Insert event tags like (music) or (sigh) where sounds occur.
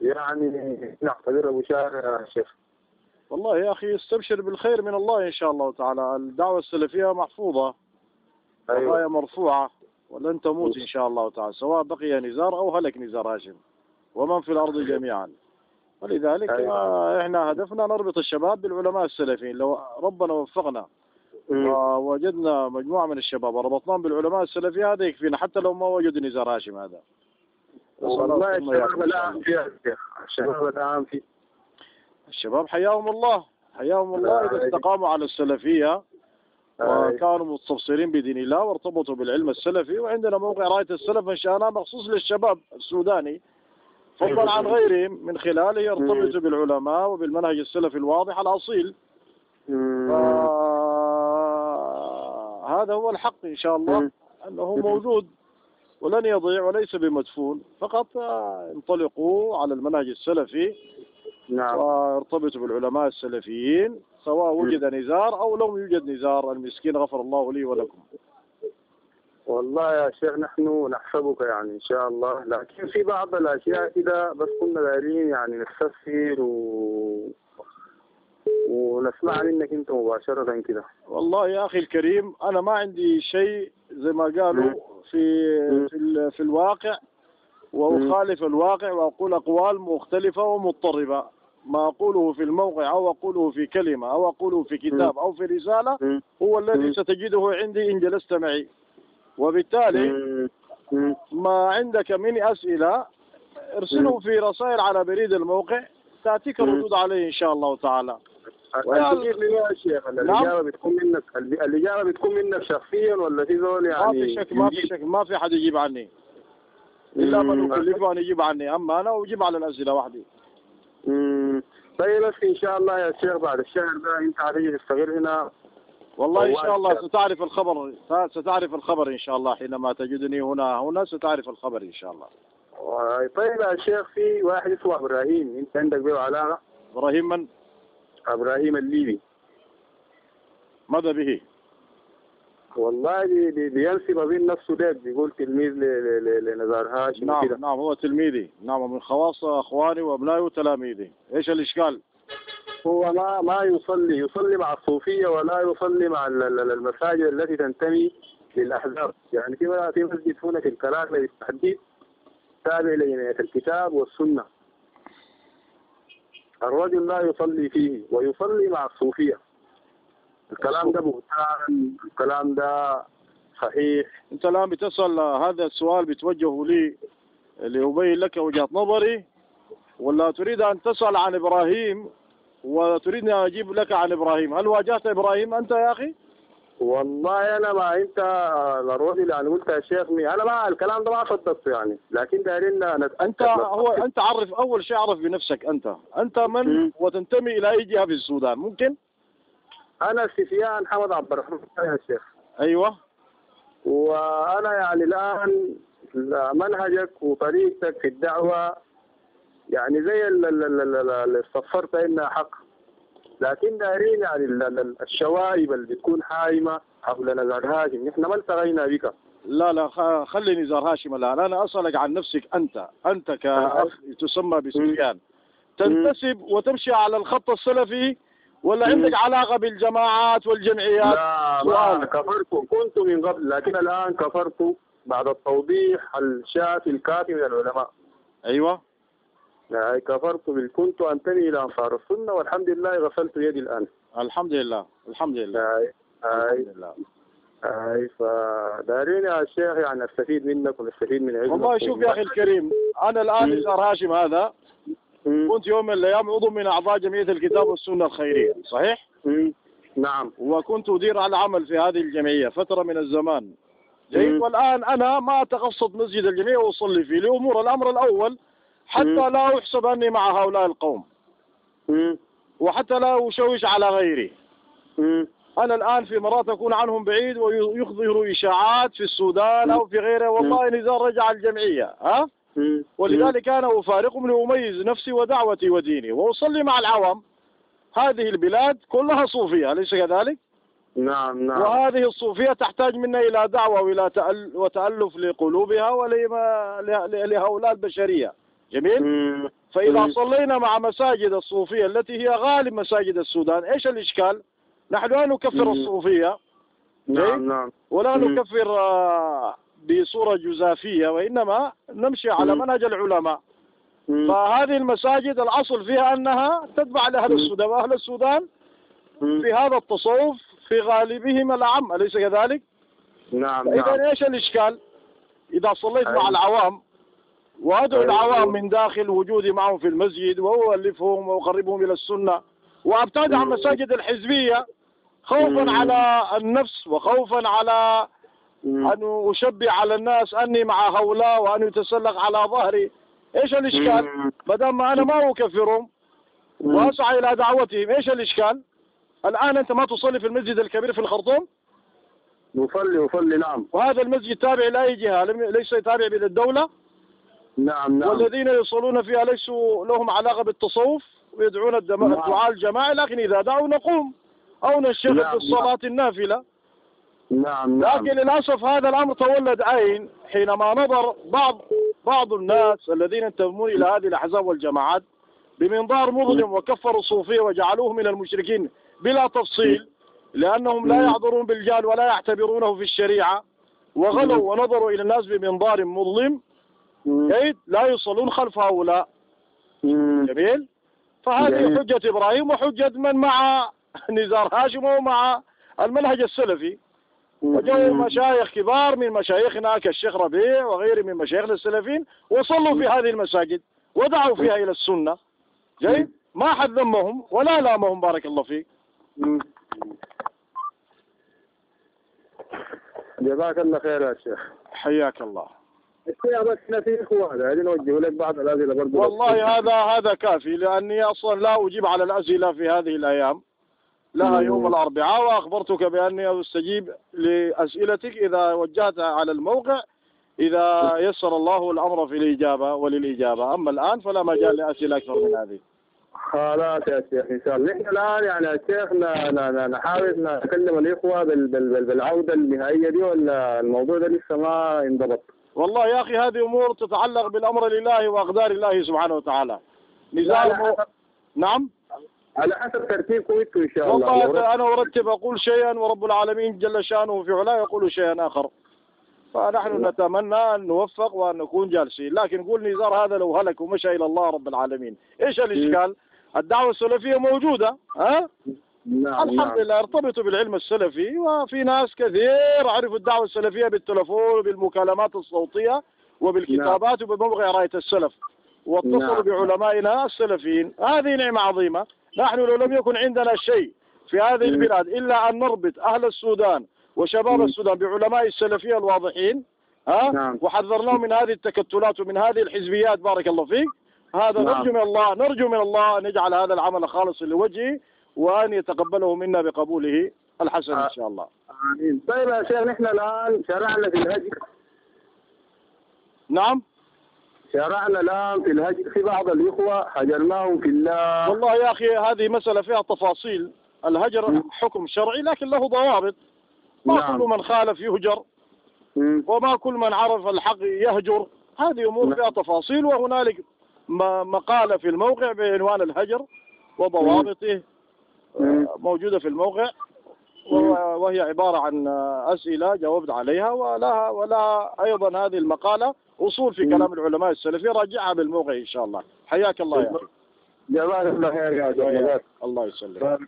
يعني نعتبره بشار يا شيخ. والله يا أخي استبشر بالخير من الله إن شاء الله تعالى. الدعوة السلفية محفوظة. أيوة. الراية مرفوعة. ولن تموت إن شاء الله تعالى. سواء بقي نزار أو هلك نزار هاشم. ومن في الأرض جميعا. ولذلك أيوة. إحنا هدفنا نربط الشباب بالعلماء السلفيين. لو ربنا وفقنا. مم. ووجدنا مجموعة من الشباب وربطناهم بالعلماء السلفية هذا يكفينا. حتى لو ما وجدوا نزار هاشم هذا. والله الشباب الله. في الشباب الآن في الشباب حياهم الله حياهم الله إذا أيوة. استقاموا على السلفية أيوة. وكانوا مستبصرين بدين الله وارتبطوا بالعلم السلفي وعندنا موقع رأية السلف انشأناه مخصوص للشباب السوداني فضلا عن غيرهم من خلاله يرتبطوا بالعلماء وبالمنهج السلفي الواضح الأصيل. هذا هو الحق إن شاء الله. أنه موجود ولن يضيع وليس بمدفون. فقط انطلقوا على المنهج السلفي نعم. وارتبطوا بالعلماء السلفيين سواء وجد نزار أو لم يوجد نزار. المسكين غفر الله لي ولكم. والله يا شيخ نحن نحسبك يعني إن شاء الله. لكن في بعض الأشياء كده بس كنا دايرين يعني نستفسر و... ونسمع منك أنت مباشرة كده. والله يا أخي الكريم أنا ما عندي شيء زي ما قالوا. في. في, في الواقع وأخالف الواقع وأقول أقوال مختلفة ومضطربة ما أقوله في الموقع أو أقوله في كلمة أو أقوله في كتاب أو في رسالة. هو الذي. ستجده عندي إن جلست معي وبالتالي. ما عندك من أسئلة ارسله. في رسائل على بريد الموقع تأتيك. الردود عليه إن شاء الله تعالى الفكرة لي يا شيخ الإجابة بتكون منك الإجابة بتكون منك شخصيا ولا في زول يعني ما في شك ما في شك ما في حد يجيب عني. إلا من مم. أكلفه أن يجيب عني. أما أنا أجيب على الأسئلة وحدي. طيب بس إن شاء الله يا شيخ بعد الشهر ده أنت هتيجي تستقر هنا. والله والله شاء الله. ستعرف الخبر. ستعرف الخبر إن شاء الله حينما تجدني هنا. هنا ستعرف الخبر إن شاء الله. طيب يا شيخ في واحد اسمه إبراهيم. أنت عندك به علاقه إبراهيم من؟ إبراهيم الليبي ماذا به؟ والله بي- بي- بينسب بين نفسه ليك بيقول تلميذ لنزار هاشم نعم وكده نعم هو تلميذي. نعم من خواص أخواني وأبنائي وتلاميذي. إيش الإشكال؟ هو ما ما يصلي يصلي مع الصوفية ولا يصلي مع ال- ال- المساجد التي تنتمي للأحزاب. يعني في في مسجد هنا في الكلام بالتحديد تابع لجمعيه الكتاب والسنة. الرجل لا يصلي فيه ويصلي مع الصوفية. الكلام ده بهتان الكلام ده صحيح. أنت الآن بتسأل هذا السؤال بتوجهه لي لأبين لك وجهة نظري ولا تريد أن تسأل عن إبراهيم وتريدني أجيب لك عن إبراهيم؟ هل واجهت إبراهيم أنت يا أخي؟ والله أنا ما أنت الرجل يعني قلت يا شيخ مي أنا ما الكلام ده ما صدقته يعني. لكن دايرين أنت هو أنت عرف أول شيء عرف بنفسك أنت. أنت من مم. وتنتمي إلى أي جهة في السودان؟ ممكن؟ أنا سفيان حمد عبد الرحمن يا شيخ. أيوه. وأنا يعني الآن منهجك وطريقتك في الدعوة يعني زي ال- ال- ال- ال- اللي استفسرت إنها حق. لكن دايرين يعني ال- ال- الشوائب اللي بتكون حايمة حول نزار هاشم. نحن ما التقينا بك. لا لا خلي نزار هاشم الآن. أنا أسألك عن نفسك أنت. أنت كأخ تسمى بسفيان. تنتسب وتمشي على الخط السلفي ولا. عندك علاقة بالجماعات والجمعيات؟ لا سؤال. ما كفرت. كنت من قبل لكن الآن كفرت بعد التوضيح الشافي الكافي من العلماء. أيوه. يعني كفرت بال كنت أنتمي إلى أنصار السنة والحمد لله غسلت يدي الآن الحمد لله الحمد لله أي أي الحمد لله أي فدارين يا شيخ يعني نستفيد منك ونستفيد من علمك والله شوف يا أخي الكريم الآن مم. نزار هاشم هذا. كنت يوم من الأيام عضو من أعضاء جمعية الكتاب والسنة الخيرية صحيح؟ مم. نعم وكنت أدير العمل في هذه الجمعية فترة من الزمان جيد مم. والآن أنا ما أتقصد مسجد الجمعية وأصلي فيه لأمور الأمر الأول حتى. لا أحسب أني مع هؤلاء القوم. وحتى لا أشوش على غيري. أنا الآن في مرات أكون عنهم بعيد ويظهروا إشاعات في السودان أو في غيره والله نزار رجع الجمعية ها. ولذلك أنا أفارقهم لأميز نفسي ودعوتي وديني وأصلي مع العوام هذه البلاد كلها صوفية أليس كذلك؟ نعم نعم وهذه الصوفية تحتاج منا إلى دعوة وإلى تأل وتألف لقلوبها ولهؤلاء البشرية جميل؟ فإذا. صلينا مع مساجد الصوفية التي هي غالب مساجد السودان إيش الإشكال نحن لا نكفر. الصوفية نعم نعم ولا. نكفر آه، بصورة جزافية وإنما نمشي على. منهج العلماء. فهذه المساجد الأصل فيها أنها تتبع لأهل. السودان وأهل السودان. في هذا التصوف في غالبهم الأعم أليس كذلك؟ نعم نعم فإذا إيش الإشكال؟ إذا صليت مع. العوام وأدعو أيوة. العوام من داخل وجودي معهم في المسجد وأؤلفهم وأقربهم إلى السنة وأبتعد عن مم. مساجد الحزبية خوفا. على النفس وخوفا على. أن أشبع على الناس أني مع هؤلاء وأن يتسلق على ظهري إيش الإشكال؟ ما دام أنا ما أكفرهم. وأسعى إلى دعوتهم إيش الإشكال؟ الآن أنت ما تصلي في المسجد الكبير في الخرطوم يصلي يصلي نعم وهذا المسجد تابع لأي جهة ليس تابع للدولة نعم نعم. والذين يصلون فيها ليسوا لهم علاقة بالتصوف ويدعون الدم- نعم. الدعاء الجماعي لكن إذا دعوا نقوم. أو نشتغل نعم، بالصلاة النافلة. نعم نعم. لكن للأسف هذا الأمر تولد عين حينما نظر بعض بعض الناس الذين ينتمون إلى هذه الأحزاب والجماعات بمنظار مظلم وكفروا الصوفية وجعلوه من المشركين بلا تفصيل لأنهم لا. يعذرون بالجهل ولا يعتبرونه في الشريعة وغلوا ونظروا إلى الناس بمنظار مظلم كيد لا يصلون خلف هؤلاء. جميل؟ فهذه. حجة إبراهيم وحجة من مع (laughs) نزار هاشم ومع المنهج السلفي. وجاءوا مشايخ كبار من مشايخنا كالشيخ ربيع وغيره من مشايخنا السلفيين وصلوا في هذه المساجد ودعوا فيها إلى السنة. جيد ما حد ذمهم ولا لامهم بارك الله فيك. جزاك الله خير يا شيخ. حياك الله. بس إحنا في إخوان عايزين نوجه لك بعض الأسئلة برضه والله هذا هذا كافي لأني أصلا لا أجيب على الأسئلة في هذه الأيام. لها. يوم الأربعاء وأخبرتك بأني أستجيب لأسئلتك إذا وجهتها على الموقع إذا يسر الله الأمر في الإجابة وللإجابة. أما الآن فلا مجال لأسئلة أكثر من هذه. خلاص يا شيخ إن شاء الله. نحن الآن يعني يا شيخ نحاول نكلم الإخوة بال- بال- بال- بالعودة النهائية دي ولا الموضوع ده لسه ما انضبط؟ والله يا أخي هذه أمور تتعلق بالأمر لله وأقدار الله سبحانه وتعالى. حسب نعم؟ على حسب ترتيبكم أنتم إن شاء الله. والله أنا أرتب أقول شيئا ورب العالمين جل شأنه في علاه يقول شيئا آخر. فنحن نتمنى أن نوفق وأن نكون جالسين. لكن قول نزار هذا لو هلك ومشى إلى الله رب العالمين. إيش الإشكال؟ الدعوة السلفية موجودة ها؟ نعم الحمد نعم لله ارتبطوا بالعلم السلفي وفي ناس كثير عرفوا الدعوة السلفية بالتلفون وبالمكالمات الصوتية وبالكتابات وبموقع رأية السلف واتصلوا نعم. بعلمائنا السلفيين هذه نعمة عظيمة نحن لو لم يكن عندنا شيء في هذه. البلاد إلا أن نربط أهل السودان وشباب. السودان بعلماء السلفية الواضحين ها نعم. وحذرناهم من هذه التكتلات ومن هذه الحزبيات بارك الله فيك هذا نعم. نرجو من الله نرجو من الله أن يجعل هذا العمل خالصا لوجهه وأن يتقبله منا بقبوله الحسن. إن شاء الله آمين طيب يا شيخ نحن الآن شرعنا في الهجر نعم شرعنا الآن في الهجر في بعض الإخوة هجرناهم في الله والله يا أخي هذه مسألة فيها تفاصيل الهجر مم. حكم شرعي لكن له ضوابط ما نعم. كل من خالف يهجر مم. وما كل من عرف الحق يهجر هذه أمور نعم. فيها تفاصيل وهنالك مقالة في الموقع بعنوان الهجر وضوابطه موجودة في الموقع وهي عبارة عن أسئلة جاوبت عليها ولها ولا أيضا هذه المقالة أصول في. كلام العلماء السلفي راجعها بالموقع إن شاء الله. حياك الله يا أخي. جزاك الله خير يا جزاك. الله يسلمك.